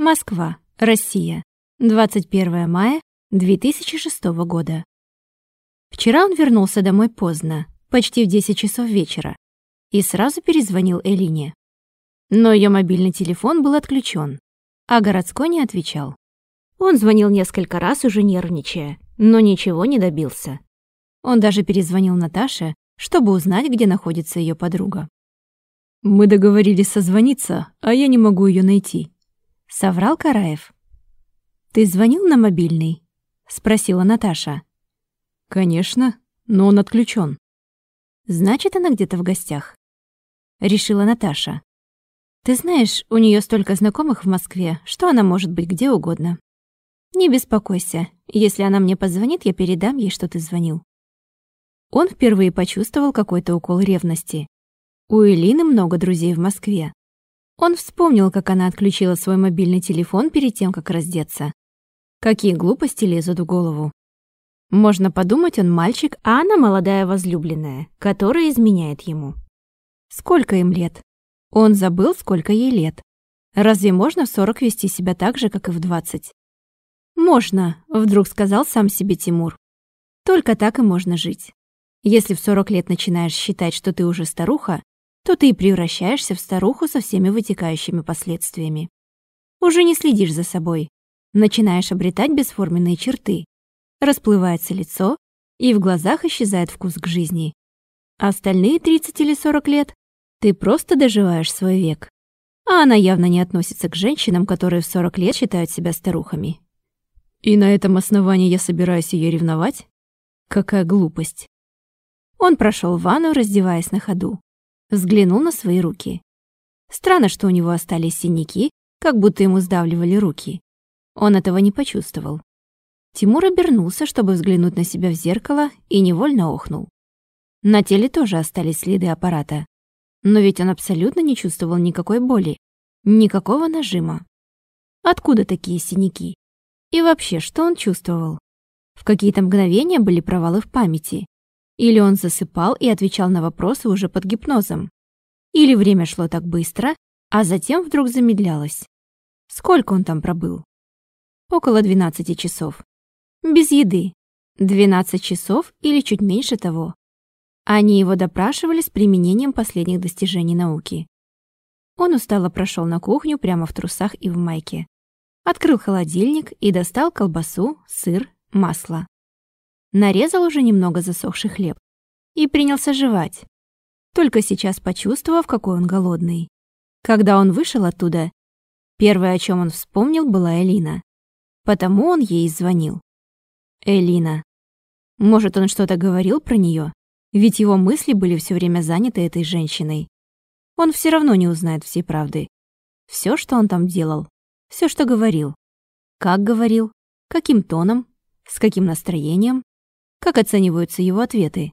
Москва, Россия. 21 мая 2006 года. Вчера он вернулся домой поздно, почти в 10 часов вечера, и сразу перезвонил Элине. Но ее мобильный телефон был отключен, а городской не отвечал. Он звонил несколько раз, уже нервничая, но ничего не добился. Он даже перезвонил Наташе, чтобы узнать, где находится ее подруга. «Мы договорились созвониться, а я не могу ее найти», — соврал Караев. «Ты звонил на мобильный?» — спросила Наташа. «Конечно, но он отключен. «Значит, она где-то в гостях», — решила Наташа. «Ты знаешь, у нее столько знакомых в Москве, что она может быть где угодно. Не беспокойся, если она мне позвонит, я передам ей, что ты звонил». Он впервые почувствовал какой-то укол ревности. У Элины много друзей в Москве. Он вспомнил, как она отключила свой мобильный телефон перед тем, как раздеться. Какие глупости лезут в голову. Можно подумать, он мальчик, а она молодая возлюбленная, которая изменяет ему. Сколько им лет? Он забыл, сколько ей лет. Разве можно в 40 вести себя так же, как и в 20? Можно, вдруг сказал сам себе Тимур. Только так и можно жить. Если в 40 лет начинаешь считать, что ты уже старуха, то ты и превращаешься в старуху со всеми вытекающими последствиями. Уже не следишь за собой. Начинаешь обретать бесформенные черты. Расплывается лицо, и в глазах исчезает вкус к жизни. А остальные 30 или 40 лет ты просто доживаешь свой век. А она явно не относится к женщинам, которые в 40 лет считают себя старухами. И на этом основании я собираюсь ее ревновать? Какая глупость. Он прошел в ванну, раздеваясь на ходу. Взглянул на свои руки. Странно, что у него остались синяки, как будто ему сдавливали руки. Он этого не почувствовал. Тимур обернулся, чтобы взглянуть на себя в зеркало, и невольно охнул. На теле тоже остались следы аппарата. Но ведь он абсолютно не чувствовал никакой боли, никакого нажима. Откуда такие синяки? И вообще, что он чувствовал? В какие-то мгновения были провалы в памяти. Или он засыпал и отвечал на вопросы уже под гипнозом. Или время шло так быстро, а затем вдруг замедлялось. Сколько он там пробыл? Около 12 часов. Без еды. 12 часов или чуть меньше того. Они его допрашивали с применением последних достижений науки. Он устало прошел на кухню прямо в трусах и в майке. Открыл холодильник и достал колбасу, сыр, масло нарезал уже немного засохший хлеб и принялся жевать, только сейчас почувствовав, какой он голодный. Когда он вышел оттуда, первое, о чем он вспомнил, была Элина. Потому он ей звонил. Элина. Может, он что-то говорил про нее? Ведь его мысли были все время заняты этой женщиной. Он все равно не узнает всей правды. Все, что он там делал, все, что говорил. Как говорил, каким тоном, с каким настроением, как оцениваются его ответы.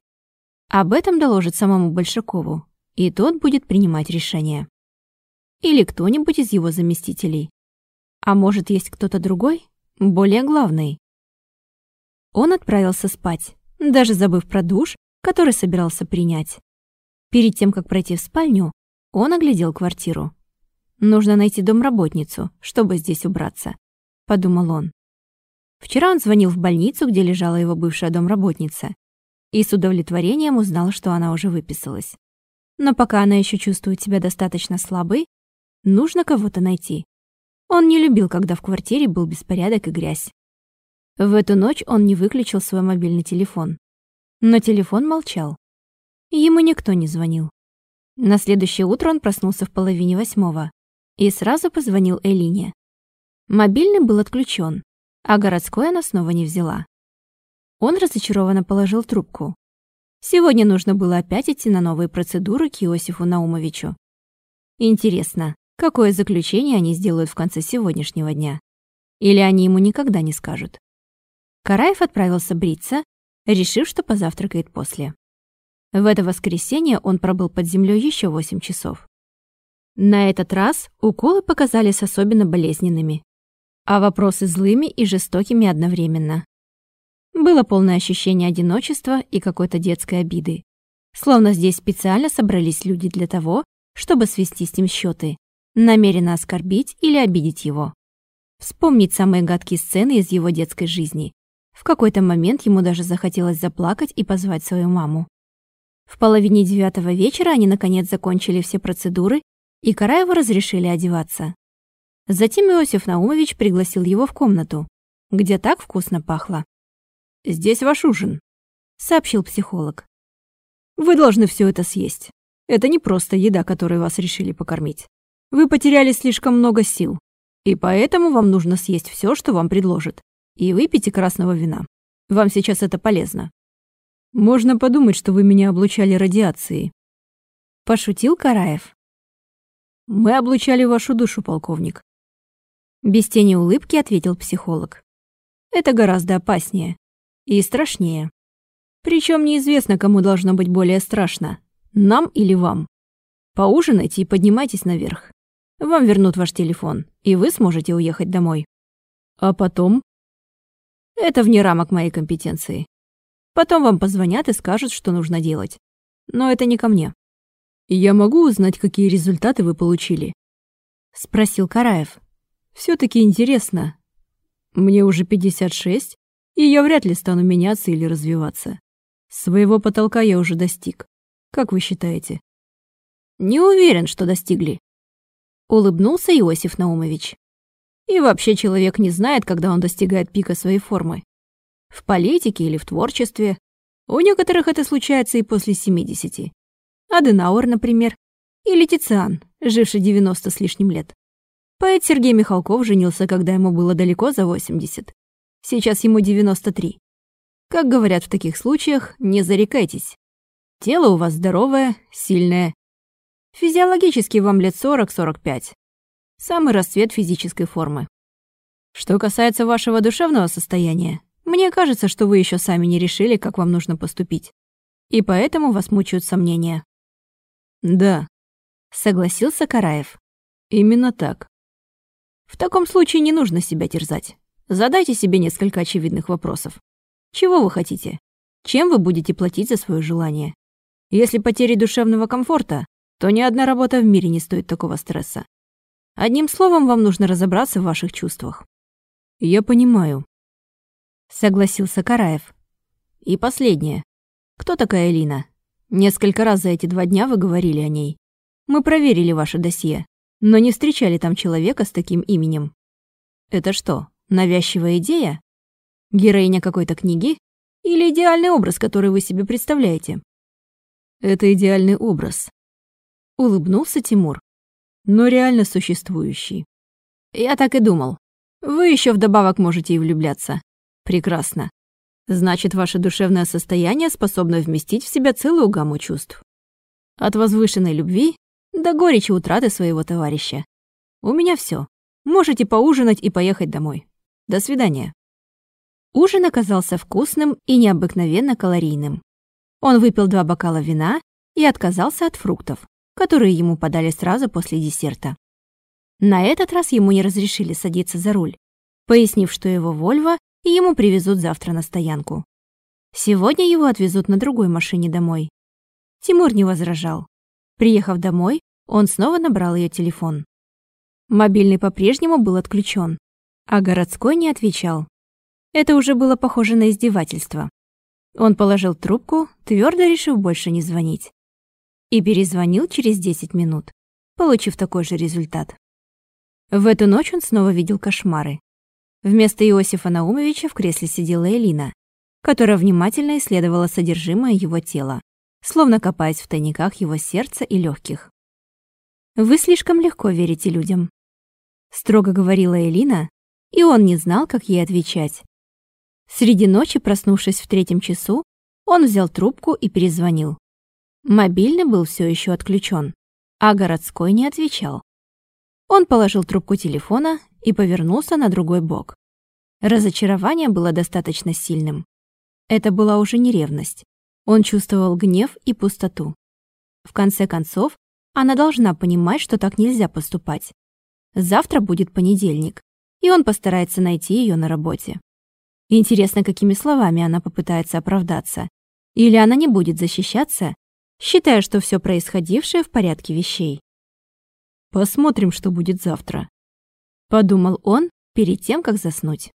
Об этом доложит самому Большакову, и тот будет принимать решение. Или кто-нибудь из его заместителей. А может, есть кто-то другой, более главный. Он отправился спать, даже забыв про душ, который собирался принять. Перед тем, как пройти в спальню, он оглядел квартиру. «Нужно найти домработницу, чтобы здесь убраться», — подумал он. Вчера он звонил в больницу, где лежала его бывшая домработница, и с удовлетворением узнал, что она уже выписалась. Но пока она еще чувствует себя достаточно слабой, нужно кого-то найти. Он не любил, когда в квартире был беспорядок и грязь. В эту ночь он не выключил свой мобильный телефон. Но телефон молчал. Ему никто не звонил. На следующее утро он проснулся в половине восьмого и сразу позвонил Элине. Мобильный был отключен, а городской она снова не взяла. Он разочарованно положил трубку. Сегодня нужно было опять идти на новые процедуры к Иосифу Наумовичу. Интересно, какое заключение они сделают в конце сегодняшнего дня? Или они ему никогда не скажут? Караев отправился бриться, решив, что позавтракает после. В это воскресенье он пробыл под землей еще 8 часов. На этот раз уколы показались особенно болезненными а вопросы злыми и жестокими одновременно. Было полное ощущение одиночества и какой-то детской обиды. Словно здесь специально собрались люди для того, чтобы свести с ним счеты, намеренно оскорбить или обидеть его. вспомнить самые гадкие сцены из его детской жизни. В какой-то момент ему даже захотелось заплакать и позвать свою маму. В половине девятого вечера они наконец закончили все процедуры, и Караеву разрешили одеваться. Затем Иосиф Наумович пригласил его в комнату, где так вкусно пахло. «Здесь ваш ужин», — сообщил психолог. «Вы должны все это съесть. Это не просто еда, которой вас решили покормить. Вы потеряли слишком много сил, и поэтому вам нужно съесть все, что вам предложат, и выпейте красного вина. Вам сейчас это полезно. Можно подумать, что вы меня облучали радиацией. Пошутил Караев. Мы облучали вашу душу, полковник. Без тени улыбки ответил психолог. Это гораздо опаснее и страшнее. Причем неизвестно, кому должно быть более страшно, нам или вам. Поужинайте и поднимайтесь наверх. Вам вернут ваш телефон, и вы сможете уехать домой. А потом? Это вне рамок моей компетенции. Потом вам позвонят и скажут, что нужно делать. Но это не ко мне. Я могу узнать, какие результаты вы получили? Спросил Караев. Все таки интересно. Мне уже 56, и я вряд ли стану меняться или развиваться. Своего потолка я уже достиг. Как вы считаете? Не уверен, что достигли. Улыбнулся Иосиф Наумович. И вообще человек не знает, когда он достигает пика своей формы в политике или в творчестве. У некоторых это случается и после 70. Аденауэр, например, или Тициан, живший 90 с лишним лет. Поэт Сергей Михалков женился, когда ему было далеко за 80. Сейчас ему 93. Как говорят в таких случаях, не зарекайтесь. Тело у вас здоровое, сильное. Физиологически вам лет 40-45. Самый расцвет физической формы. Что касается вашего душевного состояния, мне кажется, что вы еще сами не решили, как вам нужно поступить. И поэтому вас мучают сомнения. Да, согласился Караев. Именно так. В таком случае не нужно себя терзать. Задайте себе несколько очевидных вопросов. Чего вы хотите? Чем вы будете платить за свое желание? Если потери душевного комфорта, то ни одна работа в мире не стоит такого стресса. Одним словом, вам нужно разобраться в ваших чувствах. Я понимаю, согласился Караев. И последнее. Кто такая Элина? Несколько раз за эти два дня вы говорили о ней. Мы проверили ваше досье, но не встречали там человека с таким именем. Это что, навязчивая идея? Героиня какой-то книги? Или идеальный образ, который вы себе представляете? Это идеальный образ. Улыбнулся Тимур. Но реально существующий. Я так и думал. Вы еще вдобавок можете и влюбляться. Прекрасно. Значит, ваше душевное состояние способно вместить в себя целую гамму чувств. От возвышенной любви до горечи утраты своего товарища. У меня все. Можете поужинать и поехать домой. До свидания. Ужин оказался вкусным и необыкновенно калорийным. Он выпил два бокала вина и отказался от фруктов, которые ему подали сразу после десерта. На этот раз ему не разрешили садиться за руль, пояснив, что его «Вольво» ему привезут завтра на стоянку. Сегодня его отвезут на другой машине домой. Тимур не возражал. Приехав домой, он снова набрал ее телефон. Мобильный по-прежнему был отключен, а городской не отвечал. Это уже было похоже на издевательство. Он положил трубку, твердо решив больше не звонить. И перезвонил через 10 минут, получив такой же результат. В эту ночь он снова видел кошмары. Вместо Иосифа Наумовича в кресле сидела Элина, которая внимательно исследовала содержимое его тела, словно копаясь в тайниках его сердца и легких. «Вы слишком легко верите людям», — строго говорила Элина, и он не знал, как ей отвечать. Среди ночи, проснувшись в третьем часу, он взял трубку и перезвонил. Мобильный был все еще отключен, а городской не отвечал. Он положил трубку телефона и повернулся на другой бок. Разочарование было достаточно сильным. Это была уже не ревность. Он чувствовал гнев и пустоту. В конце концов, она должна понимать, что так нельзя поступать. Завтра будет понедельник, и он постарается найти ее на работе. Интересно, какими словами она попытается оправдаться. Или она не будет защищаться, считая, что все происходившее в порядке вещей. Посмотрим, что будет завтра. Подумал он перед тем, как заснуть.